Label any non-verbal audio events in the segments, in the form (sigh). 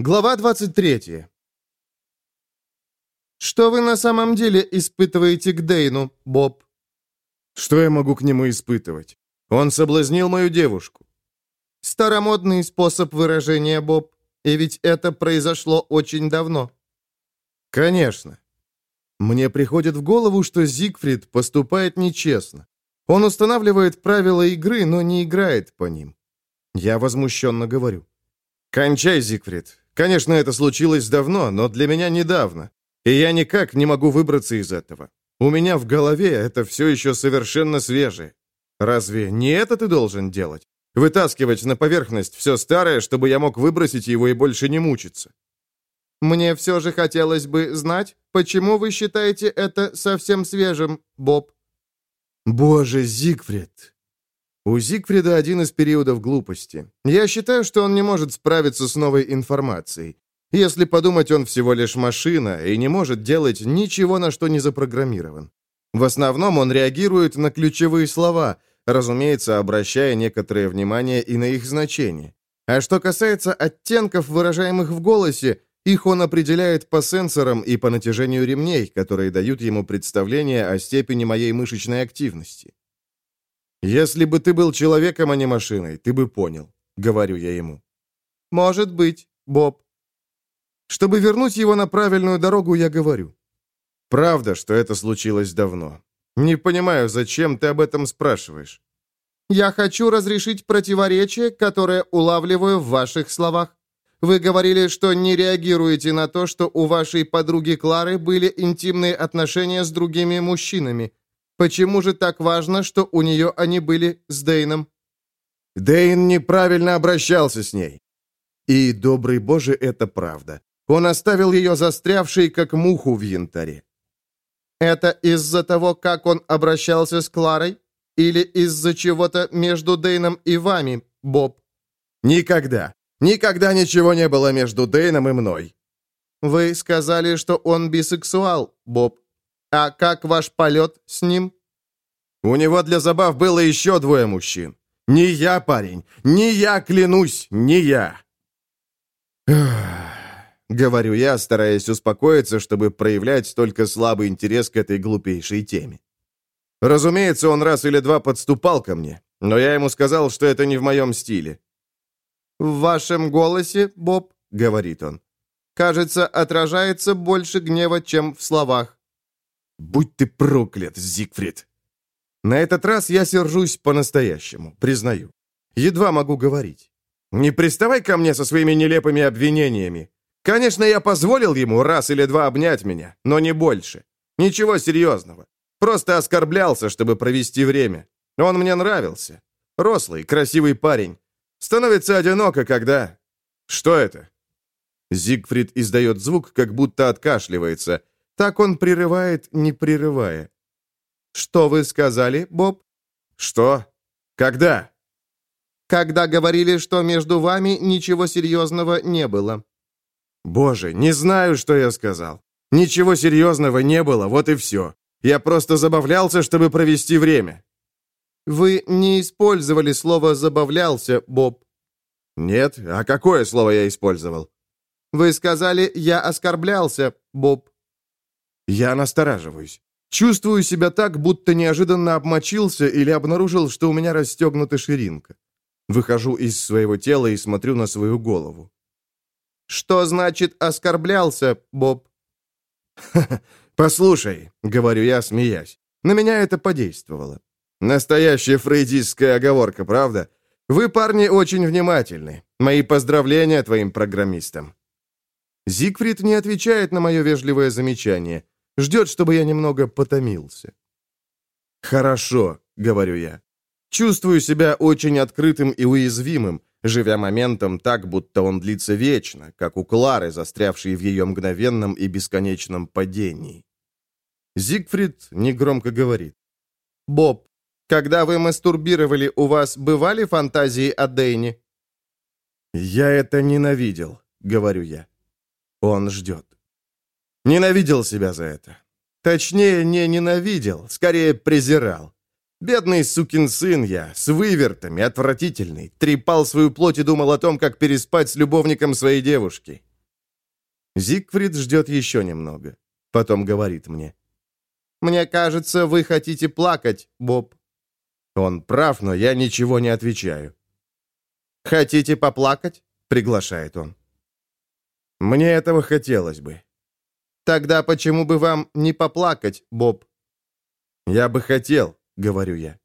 Глава 23. «Что вы на самом деле испытываете к Дейну, Боб?» «Что я могу к нему испытывать? Он соблазнил мою девушку». «Старомодный способ выражения, Боб. И ведь это произошло очень давно». «Конечно. Мне приходит в голову, что Зигфрид поступает нечестно. Он устанавливает правила игры, но не играет по ним. Я возмущенно говорю. «Кончай, Зигфрид. Конечно, это случилось давно, но для меня недавно. И я никак не могу выбраться из этого. У меня в голове это все еще совершенно свежее. Разве не это ты должен делать? Вытаскивать на поверхность все старое, чтобы я мог выбросить его и больше не мучиться. Мне все же хотелось бы знать, почему вы считаете это совсем свежим, Боб? Боже, Зигфрид, у Зигфрида один из периодов глупости. Я считаю, что он не может справиться с новой информацией. Если подумать, он всего лишь машина и не может делать ничего, на что не запрограммирован. В основном он реагирует на ключевые слова, разумеется, обращая некоторое внимание и на их значение. А что касается оттенков, выражаемых в голосе, их он определяет по сенсорам и по натяжению ремней, которые дают ему представление о степени моей мышечной активности. «Если бы ты был человеком, а не машиной, ты бы понял», — говорю я ему. «Может быть, Боб». Чтобы вернуть его на правильную дорогу, я говорю. «Правда, что это случилось давно. Не понимаю, зачем ты об этом спрашиваешь?» «Я хочу разрешить противоречие, которое улавливаю в ваших словах. Вы говорили, что не реагируете на то, что у вашей подруги Клары были интимные отношения с другими мужчинами. Почему же так важно, что у нее они были с Дейном? Дейн неправильно обращался с ней. И, добрый Боже, это правда. Он оставил ее застрявшей, как муху в янтаре. Это из-за того, как он обращался с Кларой? Или из-за чего-то между Дейном и вами, Боб? Никогда. Никогда ничего не было между Дейном и мной. Вы сказали, что он бисексуал, Боб. А как ваш полет с ним? У него для забав было еще двое мужчин. Не я, парень, не я, клянусь, не я. Говорю я, стараясь успокоиться, чтобы проявлять только слабый интерес к этой глупейшей теме. Разумеется, он раз или два подступал ко мне, но я ему сказал, что это не в моем стиле. «В вашем голосе, Боб, — говорит он, — кажется, отражается больше гнева, чем в словах. Будь ты проклят, Зигфрид!» На этот раз я сержусь по-настоящему, признаю. Едва могу говорить. Не приставай ко мне со своими нелепыми обвинениями. Конечно, я позволил ему раз или два обнять меня, но не больше. Ничего серьезного. Просто оскорблялся, чтобы провести время. Он мне нравился. Рослый, красивый парень. Становится одиноко, когда... Что это? Зигфрид издает звук, как будто откашливается, так он прерывает, не прерывая. «Что вы сказали, Боб?» «Что? Когда?» «Когда говорили, что между вами ничего серьезного не было». «Боже, не знаю, что я сказал. Ничего серьезного не было, вот и все. Я просто забавлялся, чтобы провести время». «Вы не использовали слово «забавлялся», Боб». «Нет? А какое слово я использовал?» «Вы сказали, я оскорблялся, Боб». Я настораживаюсь. Чувствую себя так, будто неожиданно обмочился или обнаружил, что у меня расстегнута ширинка. Выхожу из своего тела и смотрю на свою голову. «Что значит оскорблялся, Боб?» (laughs) «Послушай», — говорю я, смеясь, — «на меня это подействовало. Настоящая фрейдистская оговорка, правда? Вы, парни, очень внимательны. Мои поздравления твоим программистам». Зигфрид не отвечает на мое вежливое замечание. Ждет, чтобы я немного потомился. «Хорошо», — говорю я. Чувствую себя очень открытым и уязвимым, живя моментом так, будто он длится вечно, как у Клары, застрявшей в ее мгновенном и бесконечном падении. Зигфрид негромко говорит. «Боб, когда вы мастурбировали, у вас бывали фантазии о Дэйне?» «Я это ненавидел», — говорю я. Он ждет. Ненавидел себя за это. Точнее, не ненавидел, скорее презирал. Бедный сукин сын я, с вывертами, отвратительный, трепал свою плоть и думал о том, как переспать с любовником своей девушки. Зигфрид ждет еще немного. Потом говорит мне. «Мне кажется, вы хотите плакать, Боб». Он прав, но я ничего не отвечаю. «Хотите поплакать?» — приглашает он. «Мне этого хотелось бы». «Тогда почему бы вам не поплакать, Боб?» «Я бы хотел», — говорю я.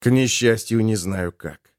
«К несчастью, не знаю как».